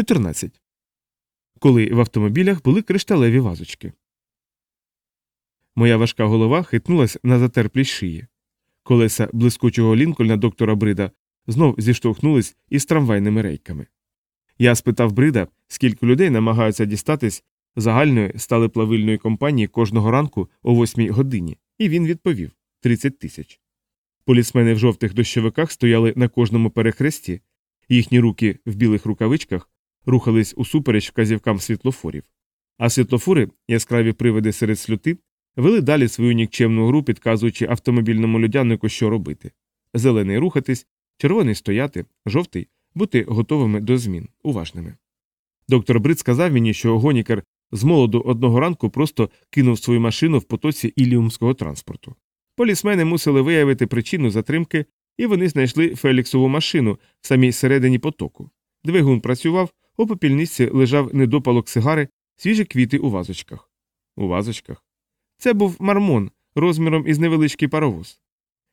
14. Коли в автомобілях були кришталеві вазочки. Моя важка голова хитнулась на затерплій шиї. Колеса блискучого лінкольна доктора Брида знов зіштовхнулись із трамвайними рейками. Я спитав Брида, скільки людей намагаються дістатись загальної сталеплавильної компанії кожного ранку о 8 годині, і він відповів 30 тисяч. Полісмени в жовтих дощовиках стояли на кожному перехресті, їхні руки в білих рукавичках рухались усупереч вказівкам світлофорів. А світлофори, яскраві привиди серед сльоти, вели далі свою нікчемну гру, підказуючи автомобільному людянику, що робити. Зелений рухатись, червоний стояти, жовтий бути готовими до змін, уважними. Доктор Брит сказав мені, що Гонікер з молоду одного ранку просто кинув свою машину в потоці іліумського транспорту. Полісмени мусили виявити причину затримки, і вони знайшли Феліксову машину в самій середині потоку. Двигун працював, у попільниці лежав недопалок сигари, свіжі квіти у вазочках. У вазочках. Це був мармон розміром із невеличкий паровоз.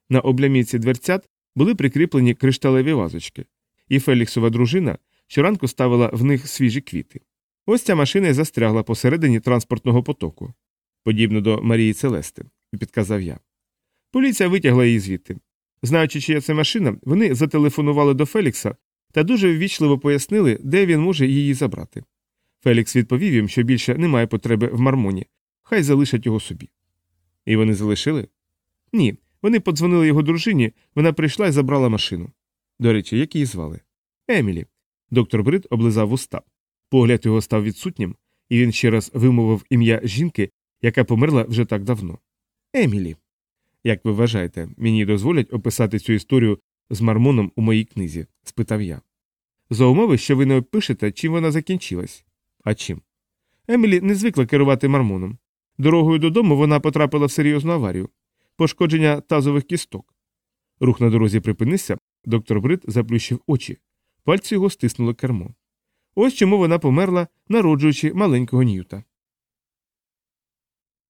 На облямівці дверцят були прикріплені кришталеві вазочки, і Феліксова дружина щоранку ставила в них свіжі квіти. Ось ця машина й застрягла посередині транспортного потоку, подібно до Марії Целести, підказав я. Поліція витягла її звідти. Знаючи, чия це машина, вони зателефонували до Фелікса та дуже ввічливо пояснили, де він може її забрати. Фелікс відповів їм, що більше немає потреби в мармоні, хай залишать його собі. І вони залишили? Ні. Вони подзвонили його дружині, вона прийшла і забрала машину. До речі, як її звали? Емілі. Доктор Брид облизав уста. Погляд його став відсутнім, і він ще раз вимовив ім'я жінки, яка померла вже так давно. Емілі. Як ви вважаєте, мені дозволять описати цю історію з мармоном у моїй книзі? спитав я. За умови, що ви не опишете, чим вона закінчилась. А чим? Емілі не звикла керувати мармоном. Дорогою додому вона потрапила в серйозну аварію пошкодження тазових кісток. Рух на дорозі припинився, доктор Брит заплющив очі. Пальці його стиснуло кермо. Ось чому вона померла, народжуючи маленького Ньюта.